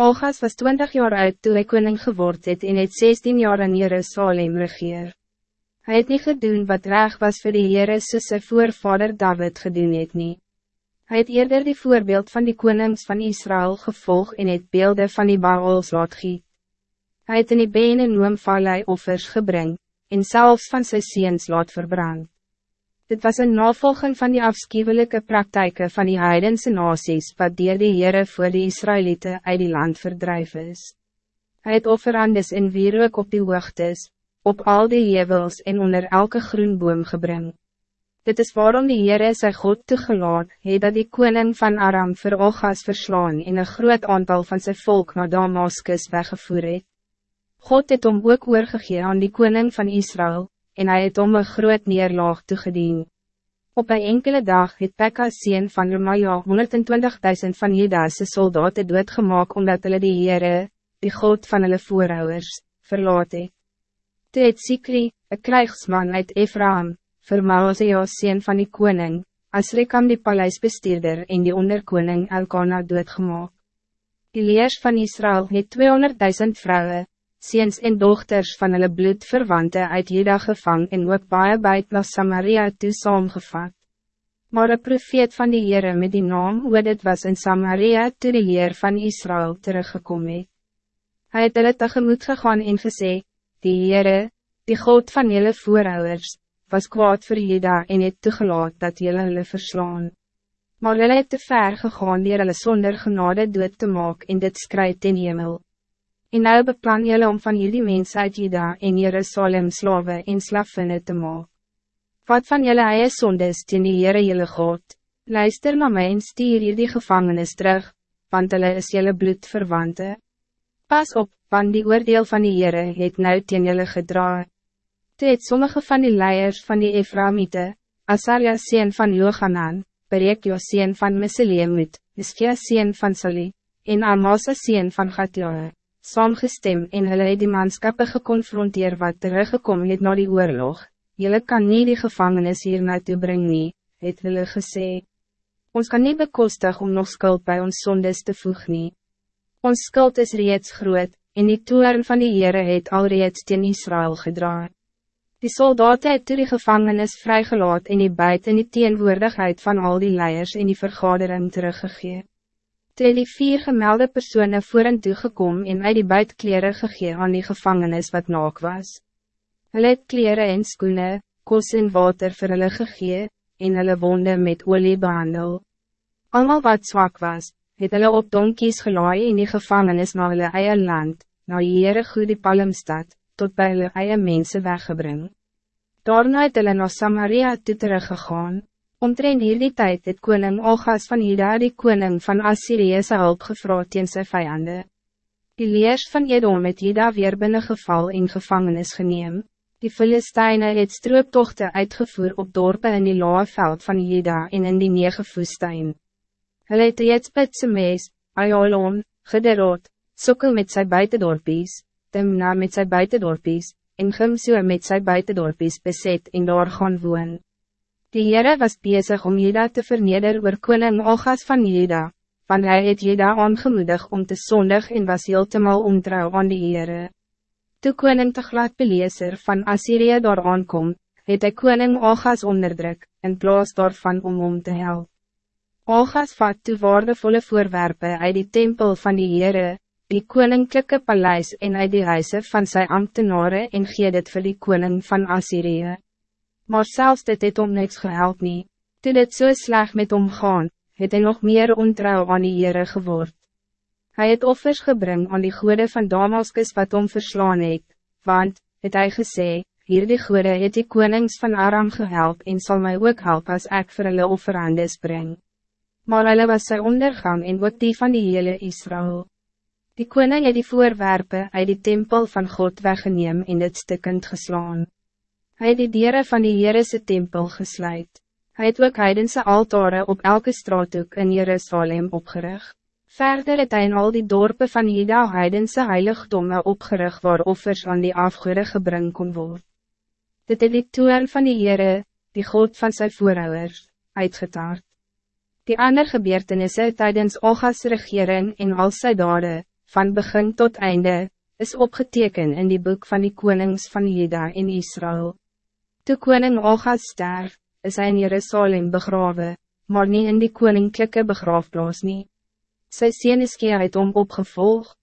Olgas was 20 jaar oud toen hij koning geword het en het 16 jaar in Jerusalem regeer. Hij het niet gedaan wat reg was voor de Heere soos sy voorvader David gedaan het nie. Hy het eerder die voorbeeld van die konings van Israël gevolg en het beelden van die Baals laat giet. Hy het in die been en noemvallei offers gebring, en zelfs van sy seens laat verbrand. Dit was een navolging van die afschuwelijke praktijken van die heidense nasies wat dier die Heere voor die Israëlieten uit die land verdrijf is. Hij het offerandes in wierook op die hoogtes, op al die jevels en onder elke groenboom gebring. Dit is waarom die Heere sy God toegelaat het dat die koning van Aram vir Olgas verslaan en een groot aantal van zijn volk naar Damascus weggevoer het. God het om ook oorgegee aan die koning van Israël, en hij het om een groot neerlaag toegedien. Op een enkele dag het Pekka sien van Remaja 120.000 van Judase soldaten doodgemaak omdat hulle die Heere, die God van hulle voorouders, verlaat het. Toe het Sikri, een krijgsman uit Ephraim, vir Maasea sien van die koning, Asrikam die paleisbestuurder en die onderkoning Elkana doodgemaak. Die leers van Israël het 200.000 vrouwen, Seens en dochters van hulle bloedverwante uit Jeda gevang en ook baie buit na Samaria toe saamgevat. Maar een profeet van die Heere met die naam hoe dit was in Samaria toe die Heer van Israël teruggekom het. Hy het hulle tegemoet gegaan en gesê, die Heere, die God van julle voorouders, was kwaad voor Jeda en het toegelaat dat julle hulle verslaan. Maar hulle het te ver gegaan dier hulle sonder genade dood te maak en dit skryt ten hemel. En nou beplan jullie om van jullie mensen uit Juda en Jerusalem slaven en slavinnen te maken. Wat van jullie eie sondes teen die Heere jylle God? Luister naar mij en stier jullie gevangenis terug, want hulle is jullie bloedverwante. Pas op, want die oordeel van die Heere het nou teen jullie gedra. Toe het sommige van die leiers van die Ephraimite, Asaria sien van Johanan, Berekio sien van Meseleemut, Iskia sien van Sali, en Amasa sien van Gatjoe saamgestem en hulle het die manskappe geconfronteer wat teruggekom het na die oorlog. Julle kan niet die gevangenis hier naartoe bring nie, het hulle gesê. Ons kan niet bekostig om nog skuld bij ons sondes te voeg nie. Ons skuld is reeds groot, en die toeren van die Heere het al reeds teen Israël gedraaid. Die soldaten het toe die gevangenis vrygelaat en die buit in die teenwoordigheid van al die leiers in die vergadering teruggegeven. Toe die vier gemelde personen voor en toegekom en uit die buitkleren gegee aan die gevangenis wat naak was. Hulle het kleren en skoene, kos en water vir hulle gegee, en hulle wonde met olie behandel. Almal wat zwak was, het hulle op donkies gelaai in die gevangenis na hulle eie land, na Heere goede Palmstad, tot bij hulle eie mense weggebring. Daarna het hulle na Samaria toe teruggegaan. Omtrent hierdie tijd het koning Olgas van Ida die koning van Assyrië sy hulp gevra teen sy vijande. Die leers van Edom het Ida weer binnengeval in gevangenis geneem. Die Filisteine het strooptochte uitgevoer op dorpen in die lawe veld van Ida en in die nege woestijn. Hulle het reeds Pitse Mees, Ayalon, Gederot, Sokkel met sy buitendorpies, Timna met sy buitendorpies, en Gimsoe met sy buitendorpies beset en daar gaan woon. Die Heere was bezig om Jeda te verneder oor koning Olgas van Jeda, want hij het Jeda aangemoedig om te zondig en was heeltemal ontrouw aan die Heere. Toe koning te glad beleeser van Assyrië daar aankom, het hy koning Olgas onderdruk, in plaas daarvan om om te helpen. Olgas vat toe waardevolle voorwerpen uit die tempel van die Heere, die koninklijke paleis en uit die huise van zijn ambtenaren en gee dit vir die koning van Assyrië maar zelfs dit het om niks gehelp nie. Toe dit so sleg met hom gaan, het hy nog meer ontrouw aan die Heere geword. Hy het offers gebring aan die goede van Damaskus wat hom verslaan het, want, het hy gesê, hier die goede het die konings van Aram gehelp en zal mij ook help als ik vir hulle offerandes breng. Maar hulle was sy ondergang en ook die van die hele Israël. Die koning het die voorwerpen uit die tempel van God weggeneem en dit stikkend geslaan. Hij het die dieren van die Heerese tempel gesluit. Hij het ook heidense altare op elke straathoek in Jerusalem opgerig. Verder het hy in al die dorpen van Juda heidense heiligdomme opgerig waar offers aan die afgoede gebring kon word. Dit het die toer van die Heere, die God van zijn voorouders, uitgetaard. Die ander gebeurtenisse tijdens Olga's regering en al sy dade, van begin tot einde, is opgeteken in die boek van die konings van Juda en Israël. Toe koning Agaz sterf, is hy in Jerusalem begraven, maar niet in die koninklijke begraafplaas nie. Sy sien is het om opgevolg,